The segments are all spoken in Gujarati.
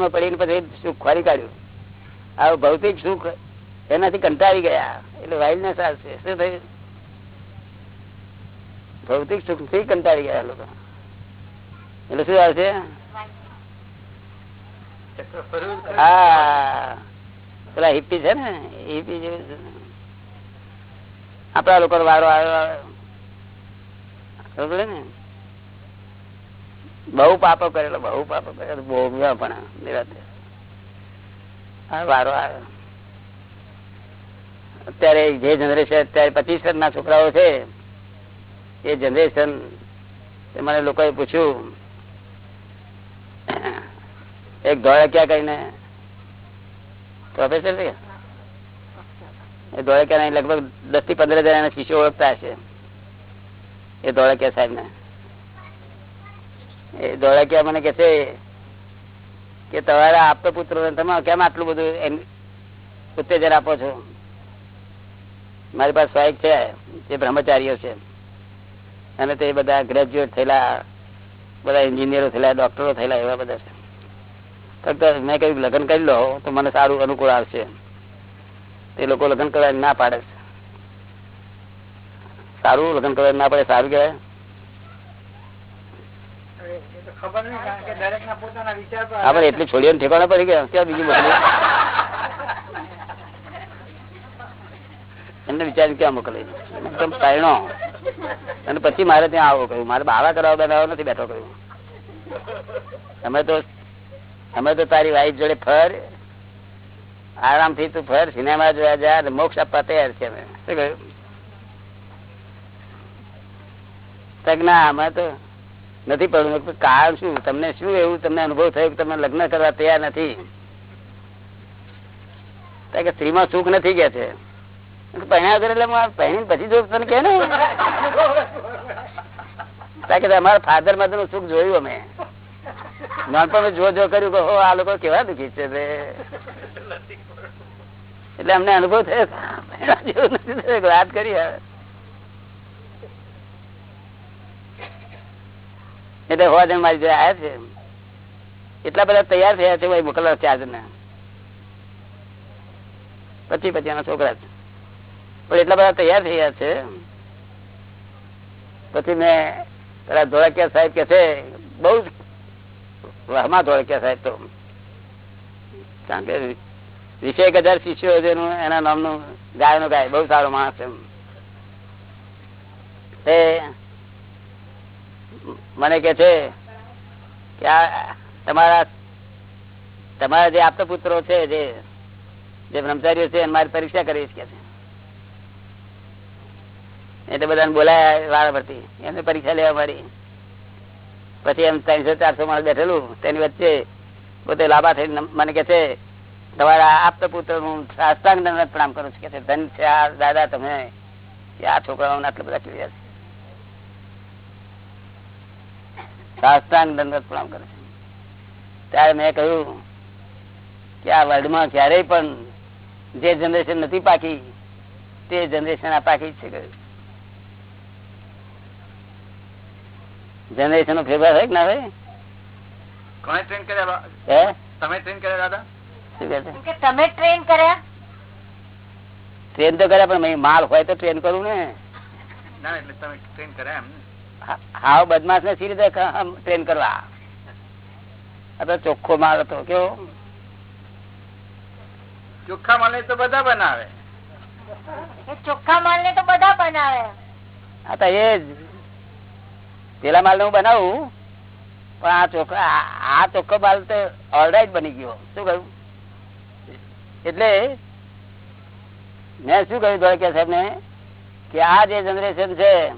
માં પડીને પછી સુખ ખોરી કાઢ્યું. આ ભૌતિક સુખ એનાથી કંટાળી ગયા. એટલે વાઇલ્ડનેસ આવશે શું થયું? ભૌતિક સુખથી કંટાળી ગયા લોકો. એટલે શું આવશે? હા. પેલા હિપ્પી છે ને? હિપ્પી જેવું છે. આપડા લોકો વારો આવ્યો આવ્યો. ને? બહુ પાપો કરેલો, બહુ પાપો કરેલો, ભોગવ્યા પણ વારો આવ્યો. અત્યારે જે જનરેશન અત્યારે પચીસ ના છોકરાઓ છે, એ જનરેશન મને લોકોએ પૂછ્યું, એક ધોળકિયા કહીને પ્રોફેસર છે? એ ધોળકિયા લગભગ દસથી પંદર હજાર એના શિષ્યો ઓળખતા હશે. એ ધોળકિયા સાહેબ ને એ ધોળકિયા મને કે છે કે તમારા આપતો પુત્રો તમે કેમ આટલું બધું એમ- ઉત્તેજન આપો છો? મારી પાસે સ્વાયક છે તે બ્રહ્મચારીઓ છે. અને તે બધા ગ્રેજ્યુએટ થયેલા, બધા એન્જિનિયરો થયેલા ડોક્ટરો થયેલા એવા બધા છે. ફક્ત મેં કહ્યું લગ્ન કરી લો, તો મને સારું અનુકૂળ આવશે. તે લોકો લગ્ન કરવા ના પાડે સારું લગ્ન કરવા ના પડે, સારું કહેવાય. ખબર નહીં કારણ કે દરેક ના પોતાના વિચાર પર આપણે છોડીઓ ઠેકાણા પડી ગયા. ક્યાં બીજું મોકલી એમને વિચાર ક્યાં મોકલી એકદમ પાયણો. અને પછી મારે ત્યાં આવો કહ્યું મારે બાવા કરાવવા બનાવવા નથી બેઠો કહ્યું અમે તો અમે તો તારી વાઈફ જોડે ફર. આરામથી તું ફર સિનેમા જોયા જા મોક્ષ આપવા તૈયાર છે અમે. શું કહ્યું? તક ના અમે તો નથી પડવું કારણ શું? તમને શું એવું? તમને અનુભવ થયો કે તમે લગ્ન કરવા તૈયાર નથી? કે, સ્ત્રીમાં સુખ નથી કે અમારા ફાધર મધરનું સુખ જોયું અમે. નાનપણ જો જો કર્યું કે આ લોકો કેવા દુખી છે એટલે અમને અનુભવ થયું. વાત કરી હવે. એટલે હોવા જણ મારી જોડે આવ્યા છે. એટલા બધા તૈયાર થયા છે ભાઈ મોકલવા ચાર્જ ને પછી પછી એના છોકરા છે. પણ એટલા બધા તૈયાર થયા છે. પછી મેં પેલા ધોળકિયા સાહેબ કે છે, બહુ વહમા ધોળકિયા સાહેબ તો. કારણ કે વીસે એક હજાર શિષ્યો છે એના નામનું નું ગાય, બહુ સારો માણસ છે મને કે છે કે આ તમારા તમારા જે આપતા પુત્રો છે, જે જે બ્રહ્મચારીઓ છે મારી પરીક્ષા કરીશ કે છે. એટલે બધાને બોલાયા વાળા પરથી. એમને પરીક્ષા લેવા મારી. પછી એમ ત્રણસો ચારસો માણસ બેઠેલું. તેની વચ્ચે પોતે લાભા થઈને મને કે છે, તમારા આપતા પુત્ર હું સાષ્ટાંગ પ્રણામ કરું છું. કે ધન છે આ દાદા તમે. આ છોકરાઓને આટલા બધા ક્લિયર છે. સાષ્ટાંગ દંડવત પ્રણામ કરે છે. ત્યારે મેં કહ્યું કે આ વર્લ્ડમાં ક્યારેય પણ જે જનરેશન નથી પાકી તે જનરેશન આ પાકી જ છે કહ્યું જનરેશન નો ફેરફાર હોય કે ના હોય? કોને ટ્રેન કર્યા હે? તમે ટ્રેન કર્યા દાદા? શું કે તમે ટ્રેન કર્યા? ટ્રેન તો કર્યા પણ માલ હોય તો ટ્રેન કરું ને. ના એટલે તમે ટ્રેન કર્યા એમ. હાવ બદમાશ ને સી રીતે ટ્રેન કરવા? તો ચોખ્ખો માલ હતો કેવો? ચોખ્ખા માલ તો બધા બનાવે. ચોખ્ખા માલ ને તો બધા બનાવે. આ તો એ જ પેલા માલ હું બનાવું પણ આ ચોખ્ખો આ- આ ચોખ્ખો માલ તો ઓલરાઈટ બની ગયો. શું કહ્યું? એટલે મેં શું કહ્યું ધોળકિયા સાહેબ ને કે આ જે જનરેશન છે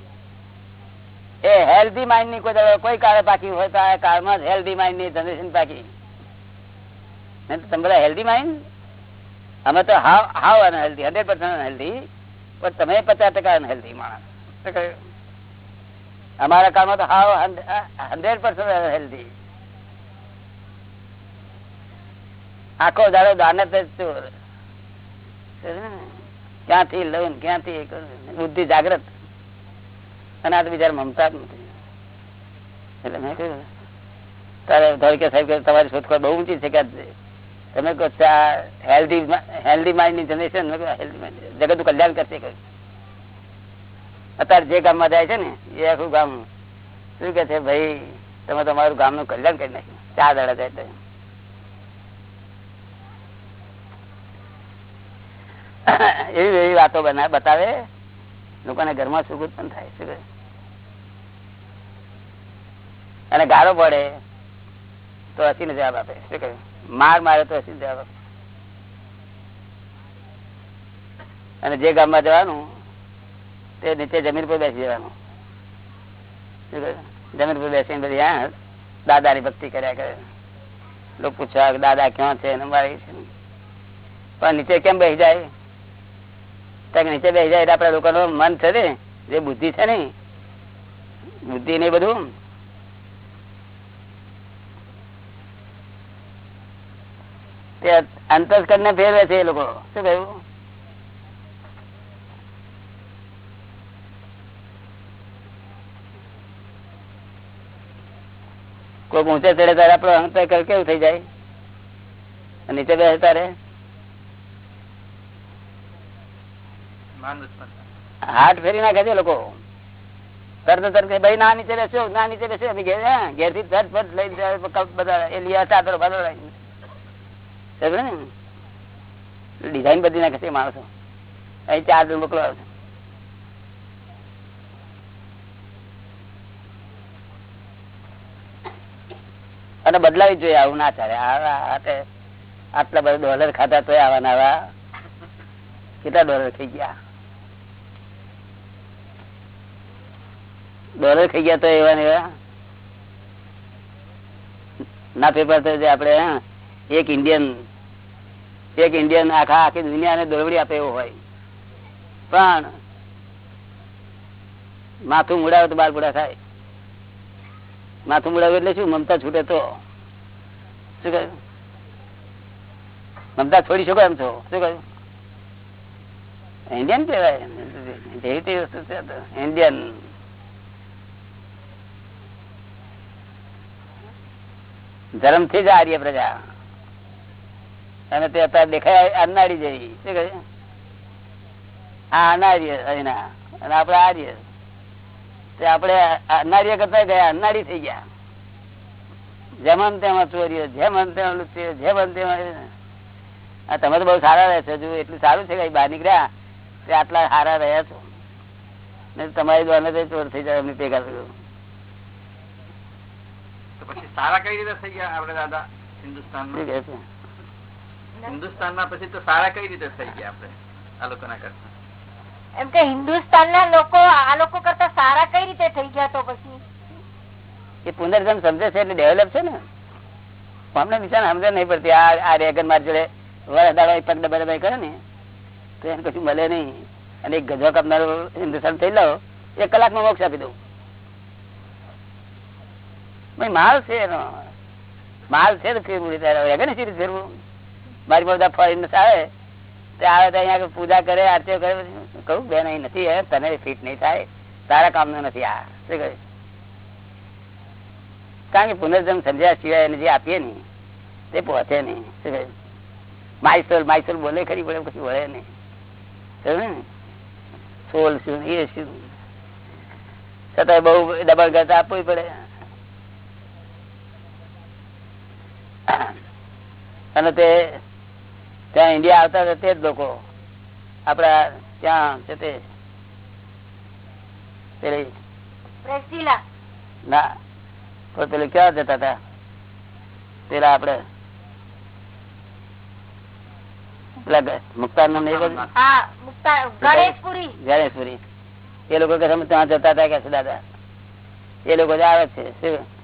એ હેલ્ધી માઇન્ડની કોઈ કોઈ કાળે પાકી હોય તો આ કાળમાં જ હેલ્ધી માઇન્ડની જનરેશન પાકી. તમે હેલ્ધી માઇન્ડ અમે તો હાવ હાવ અનહેલ્ધી હંડ્રેડ પર્સન્ટ અનહેલ્ધી પણ તમે પચાસ ટકા અનહેલ્ધી માણસ. અમારા કાળમાં તો હાવ હંડ્રેડ પર્સન્ટ અનહેલ્ધી આખો દાડો દાનત જ ક્યાંથી લઉં ક્યાંથી બુદ્ધિ જાગ્રત અને આ તો બિચારા મમતા જ નથી. એટલે મેં કહ્યું તારે ધારો સાહેબ કે તમારી શોધખોળ બહુ ઊંચી છે કે તમે કહો હેલ્ધી હેલ્ધી માઇન્ડની જનરેશન હેલ્ધી માઇન્ડ જગતનું કલ્યાણ કરશે અત્યારે જે ગામમાં જાય છે ને, એ આખું ગામ શું કે છે, ભાઈ, તમે તમારું ગામનું કલ્યાણ કરી નાખ્યું. ચાર દાડા જાય તો. એવી એવી વાતો બતાવે. લોકોને ઘરમાં સુખ ઉત્પન્ન થાય શું? અને ગાળો પડે તો હસીને જવાબ આપે, શું કહ્યું માર મારે તો હસીને જવાબ આપે. અને જે ગામમાં જવાનું, તે નીચે જમીન પર બેસી જવાનું? જમીન પર બેસીને બધી, હા, દાદાની ભક્તિ કર્યા કરે. લોકો પૂછવા, દાદા ક્યાં છે? મારે પણ નીચે કેમ બેસી જાય? નીચે બે જાય એટલે આપડા લોકોનું મન છે ને, જે બુદ્ધિ છે ને, બુદ્ધિ ને બધું. તે અંતસ્કર ને ફેરવે છે એ લોકો. શું કહ્યું? કોઈ ઊંચે ચડે ત્યારે આપડો અંતર કેવું થઈ જાય? નીચે બેસે તારે માન ઉત્પન્ન થાય. હાથ ફેરી નાખે છે લોકો. તરત તરત ભાઈ, ના નીચે બેસ્યો ના નીચે બેસ્યો અમે ઘેરથી તરત ફટ લઈને બધા, એ લીયા ચાદર બાદરો ડિઝાઇન બધી નાખે છે માણસો. અહીં ચાર જણ મોકલો અને બદલાવી જોઈએ, આવું ના ચાલે. આટલા બધા ડોલર ખાતા તો આવા ના આવા. કેટલા ડોલર થઈ ગયા? ડોલર ખાઈ ગયા તો એવા ને ના પેપર તો આપડે એક ઇન્ડિયન એક ઇન્ડિયન આખા, આખી દુનિયાને દોરવડી આપે એવો હોય. પણ, માથું મુડાવે તો બાર બુડા થાય. માથું મુડાવે એટલે શું? મમતા છૂટે તો. શું કહ્યું? મમતા છોડી શકો એમ છો? શું કહ્યું? ઇન્ડિયન કહેવાય. જેવી વસ્તુ છે ઇન્ડિયન ધર્મથી જ આર્ય પ્રજા. અને તે અત્યારે દેખાય અનાડી જેવી. શું કહે આ અનાર્ય અહીંના. અને આપડે આર્ય. તે આપડે અનાર્ય કરતા ગયા, અનાડી થઈ ગયા. જેમ તેમાં ચોરીઓ જેમ તેમાં લુચ્ચીઓ જેમ તેમાં આ તમે તો બહુ સારા રહે છો એટલું સારું છે કઈ બહાર નીકળ્યા, તે આટલા સારા રહ્યા છો. ને તમારી દ્વારા ચોર થઈ જાય, એમની ભેગા થયું સારા કઈ રીતે થઈ ગયા આપડે દાદા? હિન્દુસ્તાન? હિન્દુસ્તાનમાં પછી તો સારા કઈ રીતે થઈ ગયા આપડે આ લોકો ના કરતા? એમ કે હિન્દુસ્તાન ના લોકો આ લોકો કરતા સારા કઈ રીતે થઈ ગયા તો પછી? એ પુનર્જન સમજે છે એટલે ડેવલપ છે ને. અમને નિશાન સમજે નહીં પડતી. આ આ રેગન માર જોડે વરસ દાડો પગ ડબા ડબાઈ કરે ને તો એને કશું મળે નહીં. અને એક ગજો કાપનારો હિન્દુસ્તાન થઈ લો એક કલાકમાં મોક્ષ આપી દઉં. માલ છે એનો. માલ છે ફેરવું? ફેરવું મારી બધા ફોરેન આવે. તે આવે તો અહીંયા પૂજા કરે, આરતીઓ કરે કહું, બેન અહીં નથી, હે. તને ફિટ નહીં થાય. તારા કામનું નથી આ. શું કહે કારણ કે પુનર્જન્મ સમજ્યા સિવાય એને જે આપીએ ને તે પહોંચે નહીં. શું કહે માયસોલ માઇસોલ બોલે ખરી પડે પછી વળે નહીં. સમજે ને? સોલ શું, એ શું? છતાંય બહુ ડબલ કરતા આપવી પડે. અને તે ત્યાં ઇન્ડિયા આવતા હતા તે જ લોકો. આપડા ત્યાં છે તે. ના. પેલું ક્યાં જતા હતા? પેલા આપડે મુક્તાર નામ ગણેશપુરી. ગણેશપુરી. એ લોકો કે તમે ત્યાં જતા હતા કે દાદા? એ લોકો આવે છે. શું?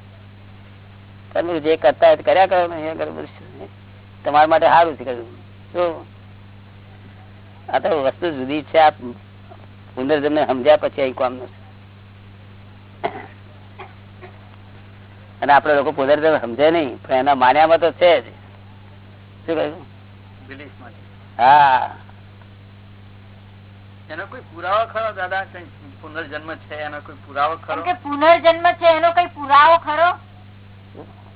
તમે જે કરતા હોય કર્યા કરો ને. તમારા માટે સારું છે કહ્યું તો આ તો વસ્તુ જુદી છે આ પુનર્જન્મ સમજ્યા પછી અહીં કામનું છે. અને આપડે લોકો પુનર્જન્મ સમજે નહીં પણ એના માન્યામાં તો છે જ. શું કહ્યું? હા. એનો કોઈ પુરાવો ખરો દાદા? કઈ પુનર્જન્મ છે એનો કોઈ પુરાવો ખરો? પુનર્જન્મ છે એનો કઈ પુરાવો ખરો?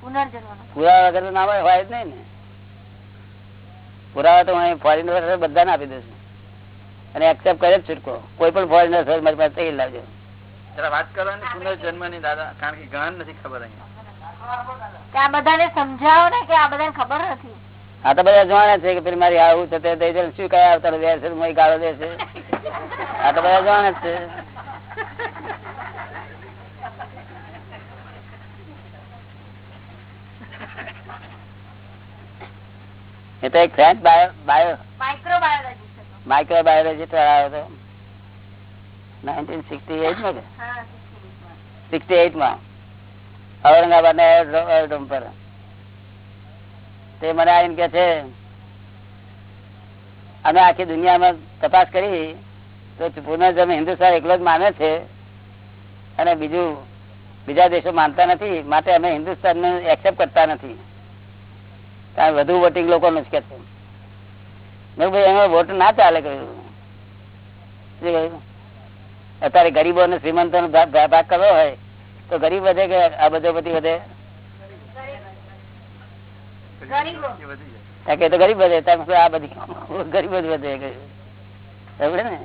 પુરાવા વગર ના હોય હોય જ નહીં ને. પુરાવા તો ફોરેનર બધાને આપી દઉં અને એક્સેપ્ટ કરે જ છૂટકો. કોઈ પણ ફોરેનર હોય મારી પાસે થઈ લાવજો. જરા વાત કરો ને પુનર્જન્મની દાદા કારણ કે ઘણા નથી ખબર અહીંયા. બધાને સમજાવો ને કે આ બધાને ખબર નથી. આ તો બધા જોવાના છે કે પેલી મારી આવું છે તે શું કયા આવતા વેર છે ગાળો દે છે આ તો બધા જોવાના જ છે. એ તો એક ફ્રેન્ચ બાયો બાયો માઇક્રોબાયોલોજી આવ્યો હતો. નાઇન્ટીન સિક્સટી એટમાં કે? હા સિક્સટી એટમાં. ઔરંગાબાદ ના એરોડ્રોમ પર. તે મને આવીને કે છે અમે આખી દુનિયામાં તપાસ કરી તો પુનર્જન્મ હિન્દુસ્તાન એકલો જ માને છે અને બીજું બીજા દેશો માનતા નથી માટે અમે હિન્દુસ્તાન એક્સેપ્ટ કરતા નથી. કારણ વધુ વોટિંગ લોકોનું જ કે છે મેં ભાઈ એમાં વોટ ના ચાલે. કહ્યું. અત્યારે ગરીબો અને શ્રીમંતો નો ભાગ કરવો હોય તો ગરીબ વધે કે આ બધો બધી વધે? કે તો ગરીબ વધે. આ બધી ગરીબ જ વધે. સમજે ને?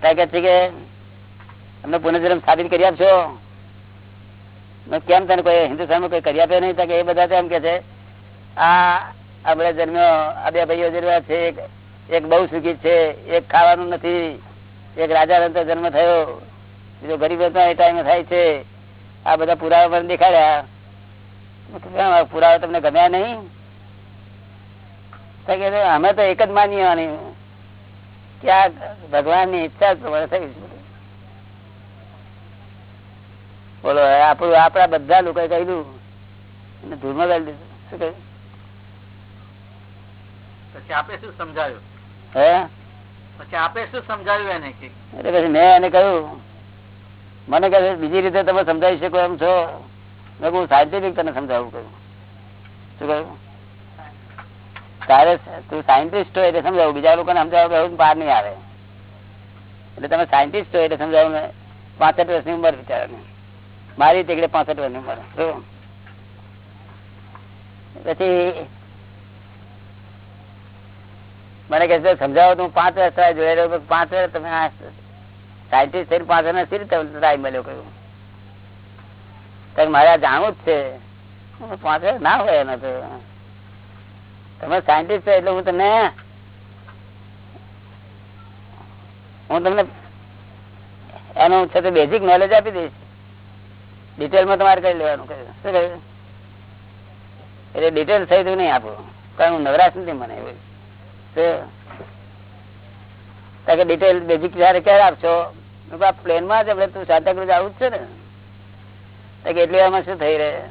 ત્યાં કે છે કે અમને પુનર્જન્મ સ્થાપિત કરી આપશો. મેં કેમ તને કોઈ હિન્દુસ્તાનમાં કોઈ કરી આપ્યો નહીં? કે એ બધા એમ કે છે આ આપડે જન્મ્યો આ બે ભાઈઓ જન્મ્યા છે, એક બહુ સુખી છે, એક ખાવાનું નથી, એક રાજા રંતો જન્મ થયો, બીજો ગરીબ એ ટાઈમે થાય છે. આ બધા પુરાવા મને દેખાડ્યા. પુરાવા તમને ગમ્યા નહીં? અમે તો એક જ આની કે આ ભગવાનની ઈચ્છા પ્રમાણે થઈ. બોલો આપણું, આપણા બધા લોકોએ કહ્યું, અને ધૂળમાં ગાળી દીધું. શું કહ્યું? પછી આપે શું સમજાવ્યું? હે? પછી આપે શું સમજાવ્યું એને કે? એટલે પછી મેં એને કહ્યું મને કહે બીજી રીતે તમે સમજાવી શકો એમ છો. મેં કહું સાયન્ટિફિક તને સમજાવું કહ્યું. શું કહ્યું? તારે તું સાયન્ટિસ્ટ હોય એટલે સમજાવું બીજા લોકોને સમજાવું પાર નહીં આવે. એટલે તમે સાયન્ટિસ્ટ હોય એટલે સમજાવું ને પાસઠ વર્ષની ઉંમર બિચારાની. મારી તીકડે પાસઠ વર્ષની ઉંમર. પછી મને કહે છે સમજાવો તું, પાંચ વર્ષ થાય જોઈ રહ્યો પાંચ વર્ષ તમે આ સાયન્ટિસ્ટ થઈને પાંચ વર્ષ સી રીતે ટાઈમ મળ્યો કહ્યું? કારણ મારે આ જાણવું જ છે. પાંચ વર્ષ ના હોય એનો તો. તમે સાયન્ટિસ્ટ છો એટલે હું તમને હું તમને એનું છે તો બેઝિક નોલેજ આપી દઈશ. ડિટેલમાં તમારે કઈ લેવાનું શું કહ્યું? એટલે ડિટેલ થઈ તું નહીં આપું કારણ હું નવરાશ નથી મને એવું. કે ડિટેલ બેઝિક જયારે ક્યારે આપશો? પ્લેનમાં જ આપણે તું સાંતાક્રુઝ આવું જ છે ને. કે એટલી વારમાં શું થઈ રહે?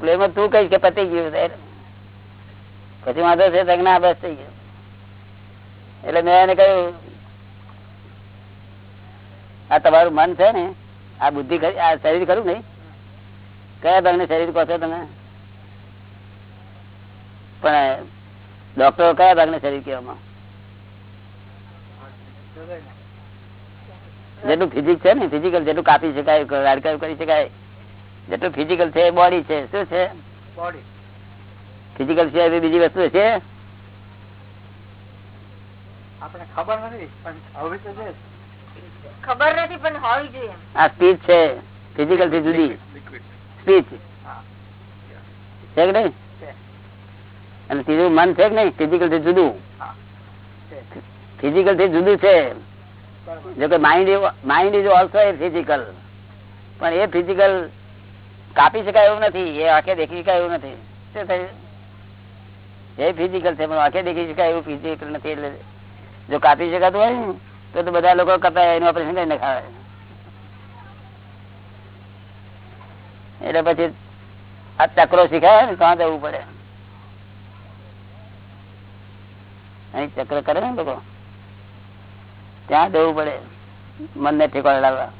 પ્લેનમાં તું કહીશ કે પતી ગયું. પછી વાંધો છે ના, બસ થઈ ગયું. એટલે મેં એને કહ્યું, આ તમારું મન છે ને, આ બુદ્ધિ આ શરીર ખરું નહીં? કયા ભાગને શરીર કહો છો તમે? પણ ડોક્ટરો કયા ભાગને શરીર કહેવામાં? જેટલું ફિઝિક છે ને ફિઝિકલ જેટલું કાપી શકાય રાડકાયું કરી શકાય જેટલું ફિઝિકલ છે એ બોડી છે. શું છે? ફિઝિકલ સિવાય બી બીજી વસ્તુ છે? આપણે ખબર નથી પણ હવે તો છે. ખબર નથી પણ હોવી જોઈએ. આ સ્પીચ છે. ફિઝિકલથી જુદી. સ્પીચ છે કે નહીં? અને ત્રીજું મન છે કે નહીં? ફિઝિકલથી જુદું. ફિઝિકલથી જુદું છે. જો કે mind mind is also a physical પણ એ ફિઝિકલ કાપી શકાય એવું નથી. એ આંખે દેખી શકાય એવું નથી. શું થયું? એ ફિઝિકલ છે, પણ આંખે દેખી શકાય એવું ફિઝિકલ નથી. એટલે જો કાપી શકાતું હોય તો તો બધા લોકો કપાય એનું ઓપરેશન કરીને ખાવે એટલે પછી આ ચક્રો શીખાય ને ત્યાં જવું પડે. અહીં ચક્ર કરે ને લોકો, ત્યાં દેવું પડે, મનને ઠેકાણે લાવવા.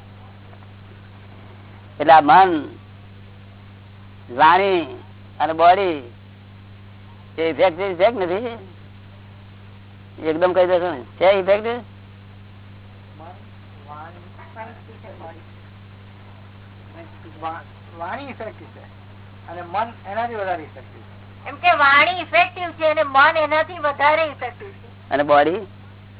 એટલે આ મન, વાણી અને બોડી એ ઇફેક્ટ છે કે નથી? એકદમ કહી દેશો ને. છે ઇફેક્ટ વાણી ઇફેક્ટિવ છે. અને મન એનાથી વધારે ઇફેક્ટિવ એમ કે વાણી ઇફેક્ટિવ છે અને મન એનાથી વધારે ઇફેક્ટિવ છે. અને બોડી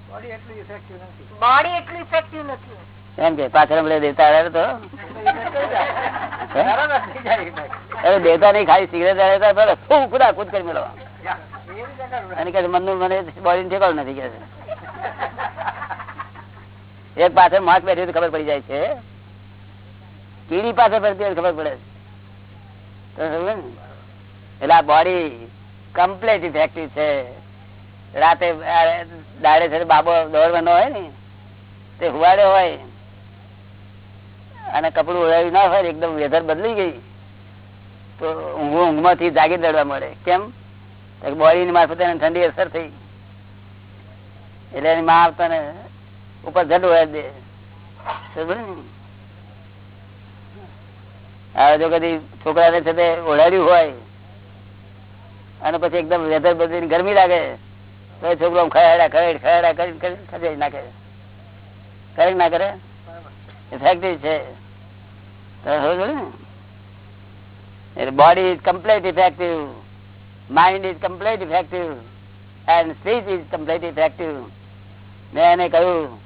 બોડી એટલી ઇફેક્ટિવ નથી. બોડી એટલી ઇફેક્ટિવ નથી. એમ કે પાછળ દેવતા આવ્યા તો. અરે દેવતા નહીં ખાલી સિગરેટ આવ્યા હતા ફૂ કુદા કૂદ કરી મેળવો. અને કે મનનું મને બોડી ઠેકાણું નથી કે એક પાછળ માસ બેઠી તો ખબર પડી જાય છે. કીડી પાસે પડતી હોય ખબર પડે તો? એટલે આ બોડી કમ્પ્લેટ ઇફેક્ટિવ છે. રાતે દાડે છે બાબો દોડવાનો હોય ને, તે હુવાડે હોય, અને કપડું ઓળાવ્યું ના હોય, એકદમ વેધર બદલી ગઈ, તો ઊંઘ ઊંઘમાંથી જાગી દડવા મળે. કેમ? બોડી ની મારફતે ઠંડી અસર થઈ. એટલે એની માં આવતા ઉપર જડ હોય દે. હવે જો કદી છોકરાને છે તે ઓઢાડ્યું હોય અને પછી એકદમ વેધર બધી ગરમી લાગે. તો એ છોકરો ખયાડા, ખયાડ, ખયાડા કરી. નાખે કરે ના કરે? ઇફેક્ટિવ છે. Body is complete effective mind is complete effective and speech is complete effective મેં એને કહ્યું,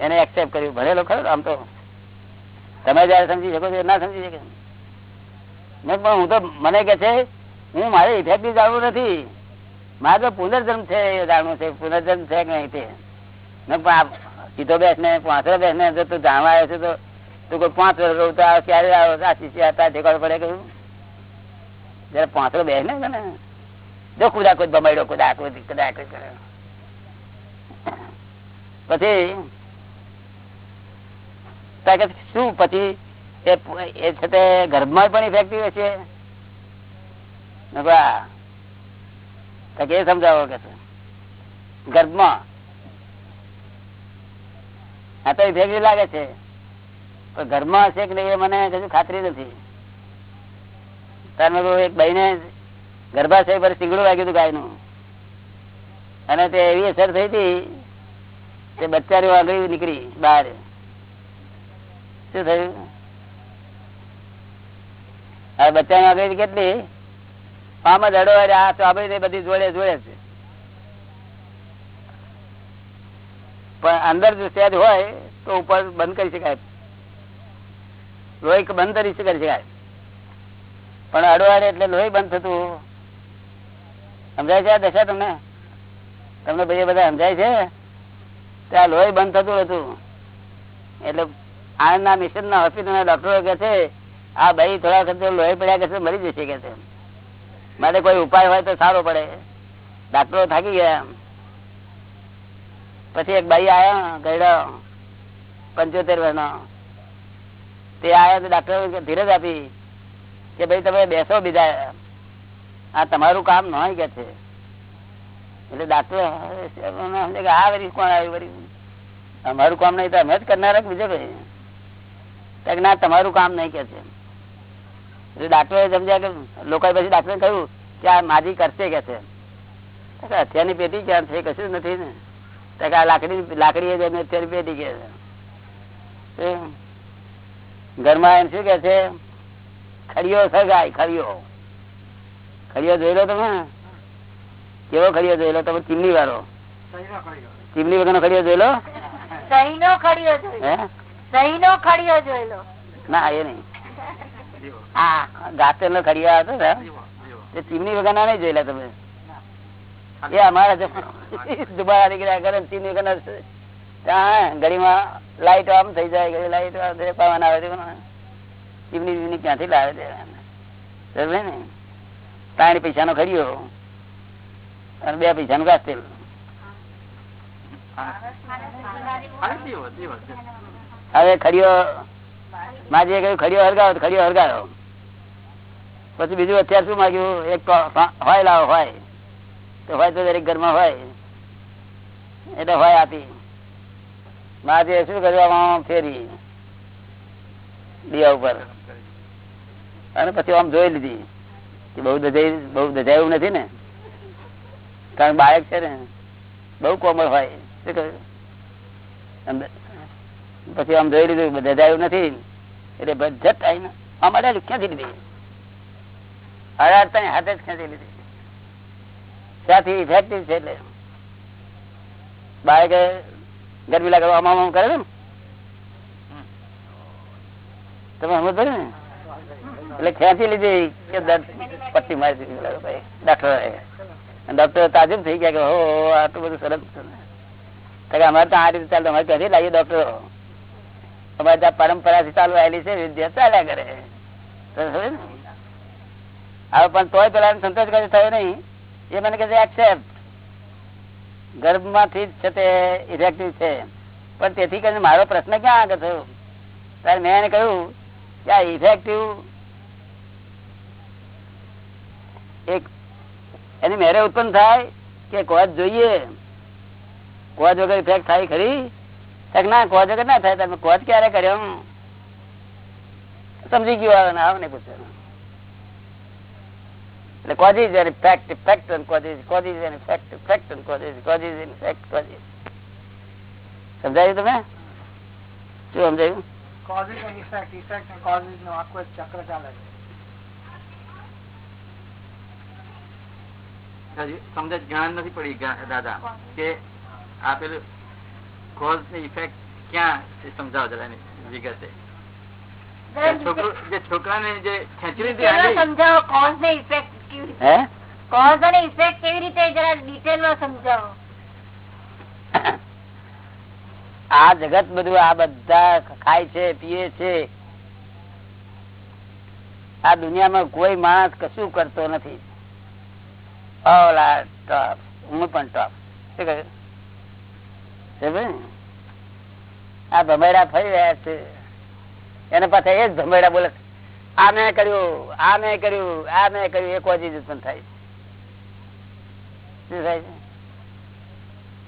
એને એક્સેપ્ટ કર્યું. ભણેલો ખરો આમ તો? તમે જયારે સમજી શકો છો ના સમજી શકે? પણ હું તો, મને કે છે હું મારે ઇફેક્ટિવ જાણવું નથી. મારે તો પુનર્જન્મ છે જાણવું છે. પુનર્જન્મ છે કે નહીં તે? સીધો બેસ ને પાંચરો બેસ ને તું જાણવા આવ્યો છે તો તું કોઈ પાંચ વર્ષ રહું તો ક્યારે આવ્યો આ શિષ્ય હતા ઠેકાણ પડે કહ્યું જયારે પાંચરો બેસ ને, જો કુદા કુદ બમાડ્યો કુદા કુદ કુદા કુદ પછી શું? પછી એ છે તે ગર્ભમાં પણ ઇફેક્ટિવ છે એ સમજાવો કે ગર્ભમાં? આ તો ભેગી લાગે છે. પણ ઘરમાં હશે કે એ મને કશું ખાતરી નથી. તાર એક ભાઈને ગર્ભાશય પર સીંગડું વાગ્યું હતું ગાયનું. અને તે એવી અસર થઈ હતી તે બચ્ચાની આંગળી નીકળી બહાર. શું થયું? હવે બચ્ચાની આંગળી કેટલી? આમ જ અડો આ ચોપડી ને બધી જોડે જોડે છે. પણ અંદર જો સેજ હોય તો ઉપર બંધ કરી શકાય. લોહી બંધ કરી કરી શકાય. પણ અડવાડે એટલે લોહી બંધ થતું. સમજાય છે આ દશા તમને? તમને ભાઈ બધા સમજાય છે? ત્યાં લોહી બંધ થતું હતું. એટલે આણંદના મિશન ના હોસ્પિટલ ના ડોક્ટરો કે છે, આ ભાઈ થોડા ખર્ચે લોહી પડ્યા કે મરી જશે કે છે માટે કોઈ ઉપાય હોય તો સારો પડે. ડાક્ટરો થાકી ગયા. પછી એક ભાઈ આયા, ગયડો, પંચોતેર વર્ષનો. તે આવ્યા તો ડાક્ટર ધીરજ આપી કે ભાઈ તમે બેસો બીજા. આ તમારું કામ ન કે છે. એટલે ડાક્ટર આ વરી કોણ આવ્યું વરી અમારું કામ નહીં તો અમે જ કરનારા બીજો કઈ તો કે ના તમારું કામ નહીં કે છે. ડાક્ટરે સમજ્યા કે લોકો પછી ડાક્ટરે કહ્યું કે આ માજી કરશે કે છે? હથિયારની પેટી ક્યાં છે? કશું નથી ને. તો કે આ લાકડી લાકડી હથિયારની પેટી કે છે? ઘરમાં એમ શું કે છે? ખડીયો સગાય ખડીયો ખડીયો જોઈ લો તમે. કેવો ખડીયો જોઈ લો? તમે ચીમની વાળો. ચીમની વગરનો ખડીયો જોઈ લો? સહી નો જોયેલો ખડીયો જોયેલો ના એ નહીં. આ ગાતેલ નો ખડીયો હતો ને? એ ચીમની વગર ના નહીં જોયેલા તમે એ અમારા દુબારા નીકળ્યા કરે ચીમની વગર ત્યાં ઘડીમાં લાઈટ આમ થઈ જાય ઘડી લાઈટ આમ થઈ પવન આવે છે ચીમની બીમની ક્યાંથી લાવે છે? સમજે ને? ત્રણ પૈસા નો ખડીયો અને બે પૈસા નું ગાસ્તેલ હવે ખડીયો માજી કહ્યું ખડીયો હરગાવો ખડીયો હરગાયો પછી બીજું અત્યારે શું માગ્યું? એક હોય લાવો હોય તો હોય તો દરેક ઘરમાં હોય. એટલે હોય આપી. માજી શું કર્યું? ફેરી. દિયા ઉપર. અને પછી આમ જોઈ લીધી. કે બહુ દજાઈ, બહુ દજાયું નથી ને. કારણ બાળક છે ને, બહુ કોમળ હોય. શું કહ્યું પછી આમ જોઈ લીધું દજાયું નથી. એટલે ઝટ આવીને અમારે ક્યાંથી લીધી? અડાડતા હાથે જ ક્યાંથી લીધી? ત્યાંથી ઇફેક્ટિવ છે એટલે. બાળકે ગરમી લાગે આમ આમ કરે ને. તમે સમજ પડે ને? એટલે ખેંચી લીધી? કે દર્દ પટ્ટી મારી દીધી ડોક્ટર ડોક્ટર તાજુબ થઈ ગયા કે હો આટલું બધું સરસ અમારે તો આ રીતે ચાલતું, અમારે ક્યાંથી લાવીએ ડોક્ટરો? અમારે ત્યાં પરંપરાથી ચાલુ આવેલી છે, વિદ્યા ચાલ્યા કરે? હવે પણ તોય પેલા સંતોષ કરે થયો નહીં. એ મને કહે છે એક્સેપ્ટ ગર્ભમાંથી જ છે તે ઇફેક્ટિવ છે. પણ તેથી કરીને મારો પ્રશ્ન ક્યાં આગળ થયો? ત્યારે મેં એને કહ્યું કે આ ઇફેક્ટિવ એક એની મેરે ઉત્પન્ન થાય કે કોચ જોઈએ. કોચ વગર ઇફેક્ટ થાય ખરી? ના કોજ વગર ના થાય તમે કોજ ક્યારે કર્યો સમજી ગયું આવે ને આવે ને પૂછે એટલે effect, effect and causes, causes and effect, effect and causes, causes and effect, causes. સમજાયું તમે શું સમજાયું and causes નો આખો એક ચક્ર ચાલે છે હજી સમજે જ્ઞાન નથી પડી ગા- દાદા કે આ પેલું કોઝની ઇફેક્ટ ક્યાં સમજાવો જરા વિગતે? જે છોકરાને જે ખેંચી લીધી detail માં આંગળી, સમજાવો કોઝ ને ઇફેક્ટ કેવી કોઝ અને ઇફેક્ટ કેવી રીતે જરા ડિટેલ સમજાવો. આ જગત બધું આ બધા ખાય છે પીએ છે. આ દુનિયામાં કોઈ માણસ કશું કરતો નથી. ઓલા ટોપ. હું પણ ટોપ શું કહ્યું? આ ભમેડા ફરી રહ્યા છે. એને પાછા એ જ ભમેડા બોલે આ મેં કર્યું આ મેં કર્યું આ મેં કર્યું એક વાજી ઉત્પન્ન થાય શું થાય છે?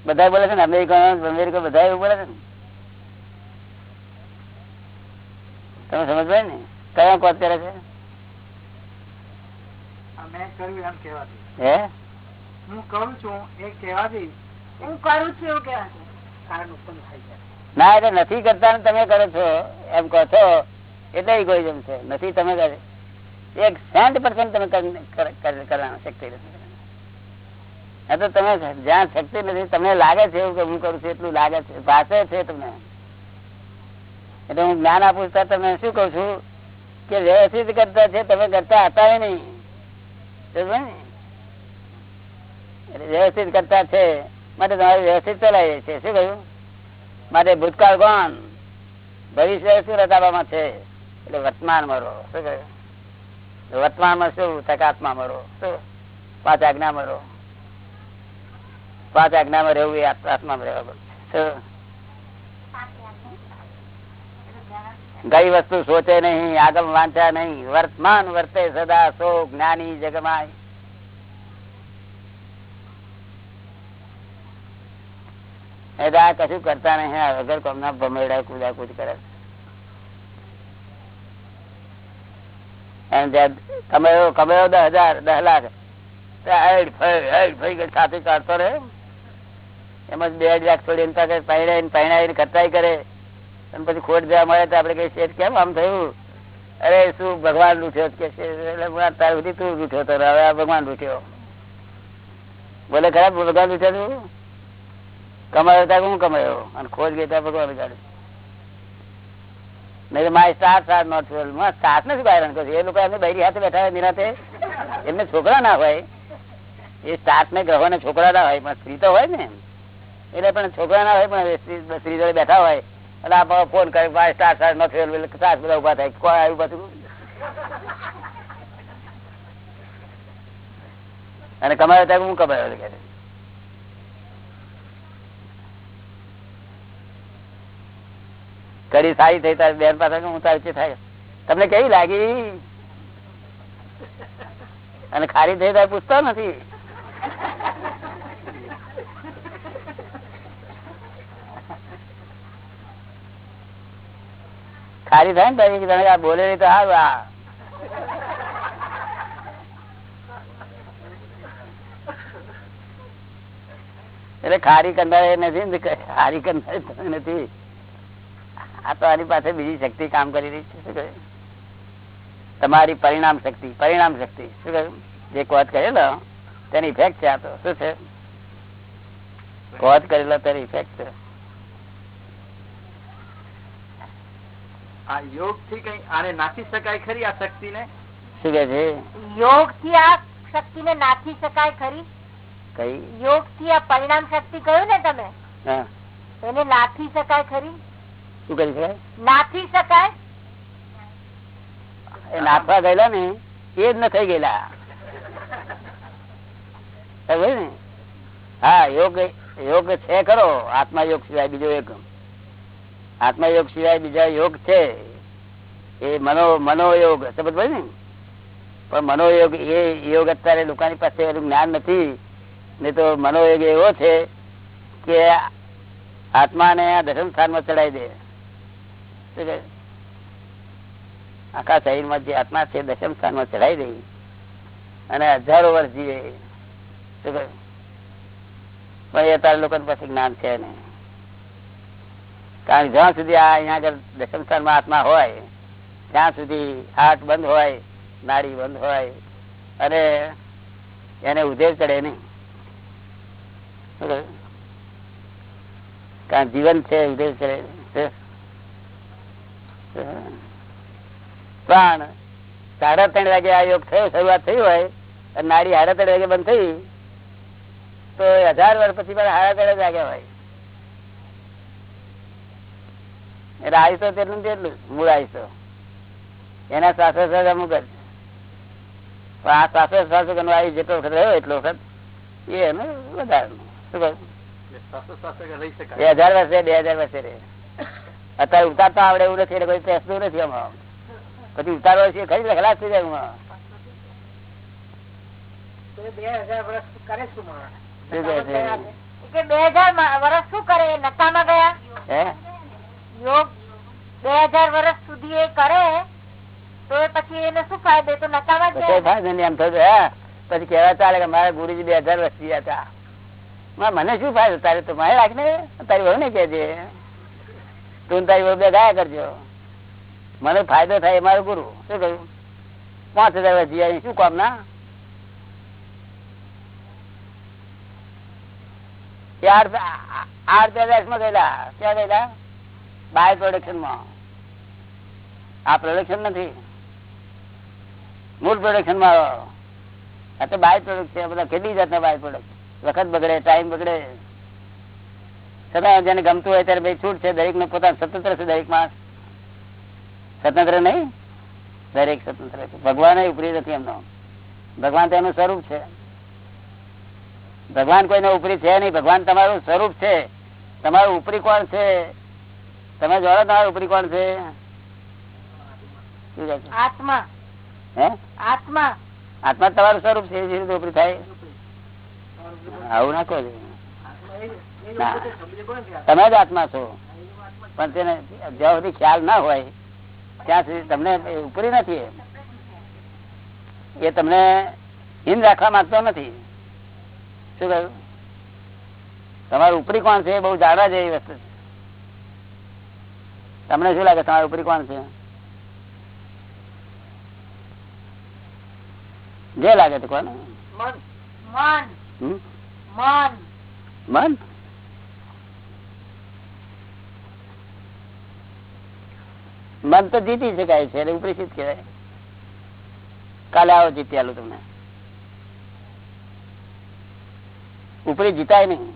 બધા બોલે છે ને અમેરિકા અમેરિકા બધા એવું બોલે છે ને? તમે સમજ ને? કયા કોચ કરે છે? આ મેં કર્યું એમ કહેવાથી. હે? હું કરું છું એ કહેવાથી. હું કરું છું એવું કેવા ના, એટલે નથી કરતા તમે કરો છો, એમ કહો છો, એટલે ઇગોઇઝમ છે. નથી તમે એક સેન્ટ પર્સન્ટ તમે કર- કર- કર- કરવાનો, શક્તિ નથી તો તમે જ્યાં શક્તિ નથી, તમને લાગે છે એવું કે હું કરું છું, એટલું લાગે છે, ભાષે છે તમને. એટલે હું જ્ઞાન આપું છું તમે શું કઉ છું? કે વ્યવસ્થિત કરતા છે, તમે કરતા હતા નહીં. વ્યવસ્થિત કરતા છે. માટે તમારે વ્યવસ્થિત ચલાવીએ છે. શું કહ્યું? માટે ભૂતકાળ કોણ? ભવિષ્ય શું રતાબામાં છે? એટલે વર્તમાન મરો. શું કહ્યું? વર્તમાનમાં શું? તકાત્મા મરો. શું? પાંચ આજ્ઞા મરો પાંચ આજ્ઞામાં રહેવું એ આત્મા- આત્મામાં રહેવા પડશે ગઈ વસ્તુ સોચે નહીં આગમ વાંચા નહીં. વર્તમાન વર્તે સદા, સો જ્ઞાની જગમાય. એટલે આ કશું કરતા નહીં, આ વગર કોમના ભમેડા કુદા કુદ કરે. કમાયો કમાયો દસ હજાર, દસ લાખ. સાથે કાઢતો રહે. એમાં બે લાખ થોડી એમ પાસે પહેણાઈને પહેણાઈને ખર્ચાઈ કરે. અને પછી ખોટ જવા મળે તો આપડે કઈ શેઠ, કેમ આમ થયું? અરે, શું ભગવાન લૂઠ્યો કે તાર તું લૂઠ્યો તો, હવે આ ભગવાન લૂઠ્યો બોલે ખરાબ ભગવાન લૂઠ્યો તું? કમાયો ત્યાં હું કમાયો? અને ખોટ ગઈ નહીં my staff are not well staff ને શું કારણ એ લોકો એમને હાથે બેઠા હોય નિરાતે એમને છોકરા ના હોય. એ સ્ટાર્ટ ને ગ્રહો ને છોકરા ના હોય, પણ સ્ત્રી તો હોય ને. એટલે પણ છોકરા ના હોય, પણ સ્ત્રી જોડે બેઠા હોય. એટલે આપણે ફોન કરે ભાઈ star star not fail. Staff બધા ઊભા થાય. કોઈ આવ્યું પાછું? અને કમાયો ત્યાં હું કમાયો? કે કડી સારી થઈ, તારી બેન પાસે હું તારી થાય? તમને કેવી લાગી? અને ખારી થઈ તારે પૂછતો નથી. ખારી થાય ને તારી તમે આ બોલે તો આ. એટલે ખારી કરનાર નથી ખારી કરનાર નથી. આ તો આની પાસે બીજી શક્તિ કામ કરી રહી છે શું કહ્યું? તમારી પરિણામ શક્તિ પરિણામ શક્તિ શું કહ્યું? જે કોચ કરેલો તેની ઇફેક્ટ છે આ તો શું છે? કોચ કરેલો તેની ઇફેક્ટ છે. આ યોગથી કઈ આને નાખી શકાય ખરી આ શક્તિ ને શું કે છે? યોગથી આ શક્તિ ને નાખી શકાય ખરી? કઈ? યોગથી આ પરિણામ શક્તિ કહ્યું ને તમે? એને નાખી શકાય ખરી? શું કરી શકાય નાખી શકાય? એ નાખવા ગયેલા ને એ જ ન થઈ ગયેલા. ને? હા યોગ યોગ છે ખરો આત્મા યોગ સિવાય બીજો એક. આત્મા યોગ સિવાય બીજા યોગ છે. એ મનો મનોયોગ સમજ ભાઈ ને? પણ મનોયોગ એ યોગ અત્યારે લોકોની પાસે એનું જ્ઞાન નથી. ને તો મનોયોગ એવો છે કે આત્માને આ દર્શન સ્થાનમાં ચડાવી દે. શું શરીરમાં જે આત્મા છે દશમ સ્થાનમાં ચડાવી દઈ અને હજારો વર્ષ જીવે. પણ અત્યારે લોકો પાસે જ્ઞાન છે ને કારણ કે જ્યાં સુધી આ અહીંયા આગળ દશમ સ્થાનમાં આત્મા હોય, ત્યાં સુધી હાથ બંધ હોય, નાડી બંધ હોય, અને એને ઉધેર ચડે નહીં. કારણ જીવન છે, ઉધેર ચડે. પણ સાડા ત્રણ વાગે આ યોગ થયો શરૂઆત થઈ હોય અને નાડી સાડા ત્રણ વાગે બંધ થઈ તો હજાર વર્ષ પછી પણ સાડા ત્રણ વાગે હોય. એટલે આવીશો તેટલું તેટલું મૂળ આવીશો એના સાસે સાસ અમુક જ. પણ આ સાસે સાસે આવી જેટલો વખત રહ્યો એટલો વખત એ એનું વધારે શું કહું? શ્વાસોશ્વાસ વગર રહી બે હજાર વર્ષે બે હજાર વર્ષે રે અત્યારે ઉતારતા આવડે એવું નથી એટલે કોઈ પેસતું નથી આમાં. પછી ઉતારવા છે ખરી ખલાસ થઈ જાય એમાં. પછી કહેવા ચાલે કે મારા ગુરુજી બે હજાર વર્ષ હતા. મને શું ફાયદો? તારે તો મારે રાખને તારી વહુ ને કહેજે. તું તારી વહુ ગયા કરજો. મને ફાયદો થાય મારો ગુરુ. શું કહ્યું? પાંચ હજાર જીયા શું કામ ના? બાય પ્રોડક્શનમાં આ પ્રોડક્શન નથી. મૂળ પ્રોડક્શનમાં બાય પ્રોડક્ટ છે. બધા કેટલી જાતના બાય પ્રોડક્ટ? વખત બગડે, ટાઈમ બગડે. છતાં જેને ગમતું હોય ત્યારે ભાઈ છૂટ છે દરેક ને પોતાનું સ્વતંત્ર છે દરેક માણસ. સ્વતંત્ર નહીં? દરેક સ્વતંત્ર છે. ભગવાન ઉપરી નથી એમનો. ભગવાન તો એનું સ્વરૂપ છે. ભગવાન કોઈનો ઉપરી છે નહીં. ભગવાન તમારું સ્વરૂપ છે. તમારું ઉપરી કોણ છે? તમે જોડો તમારું ઉપરી કોણ છે? આત્મા. હે? આત્મા. આત્મા તમારું સ્વરૂપ છે. ઉપરી થાય. આવું નાખો. તમે જ આત્મા છો. પણ તેને જ્યાં સુધી ખ્યાલ ના હોય ત્યાં સુધી તમને ઉપરી નથી એ. તમને હિન રાખવા માંગતો નથી. શું કહ્યું? તમારું ઉપરી કોણ છે એ બહુ જાણવા જેવી વસ્તુ છે. તમને શું લાગે તમારું ઉપરી કોણ છે? જે લાગે તો કોણ મન. મન? મન? મન તો જીતી શકાય છે એટલે કહેવાય. કાલે આવો જીતી આલું તમને. ઉપરી જીતાય નહીં.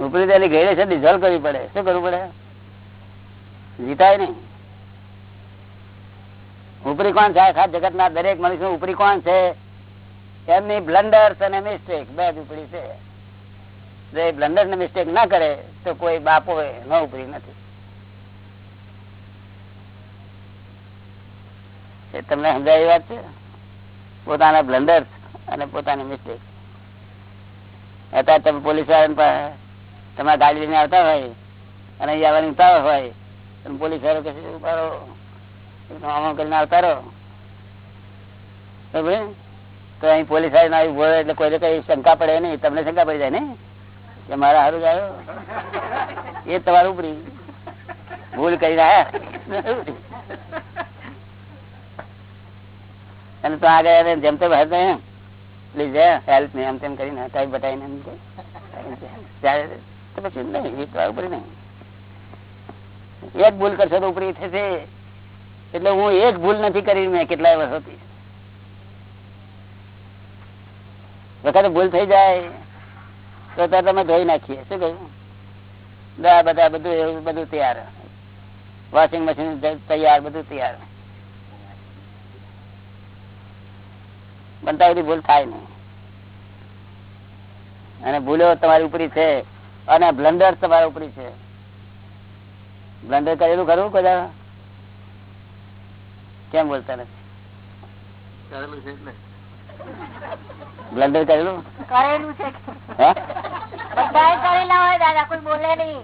ઉપરી તેની ઘેરે છે, ડિઝોલ્વ કરવી પડે. શું કરવું પડે? જીતાય નહીં. ઉપરી કોણ છે? આખા જગત ના દરેક મનુષ્ય ઉપરી કોણ છે? એમની બ્લન્ડર્સ અને મિસ્ટેક બે જ છે. જો બ્લન્ડર ને મિસ્ટેક ના કરે, તો કોઈ બાપો ન ઉપરી નથી. એ તમને સમજાય વાત છે? પોતાના બ્લન્ડર્સ અને પોતાની મિસ્ટેક અત્યારે તમે પોલીસવાળા પાસે તમારા ગાડી લઈને આવતા હોય, અને અહીંયા આવવાની હોય અને પોલીસ વાળો છે ઊભા આમાં કરીને આવતા રહો. બરાબર? તો અહીં પોલીસવાળા ના ઊભો એટલે કોઈને કઈ શંકા પડે નહીં. તમને શંકા પડી જાય ને? કે મારા હારું જ એ તમારું ઉપરી. ભૂલ કરી રહ્યા. અને તો આગળ જેમ તો હતા એમ પ્લીઝ હેલ્પ ને એમ તેમ કરીને કઈ બતાવીને એમ પછી નહીં, એ તો ઉપરી નહીં. એક ભૂલ કરશો તો ઉપરી થશે. એટલે હું એક ભૂલ નથી કરી મેં કેટલાય વર્ષોથી. વખતે ભૂલ થઈ જાય, તો ત્યારે તમે ધોઈ નાખીએ. શું કહ્યું? દા બધા, બધું એવું, બધું તૈયાર. વોશિંગ મશીન તૈયાર, બધું તૈયાર. બનતા ભૂલ થાય નહીં. અને ભૂલો તમારી ઉપરી છે, અને બ્લન્ડર તમારા ઉપરી છે. બ્લન્ડર કરેલું ખરું કદા કેમ બોલતા નથી? બ્લન્ડર કરેલું? કરેલું છે. હે? બધાએ કરેલા હોય દાદા કોઈ બોલે નહીં.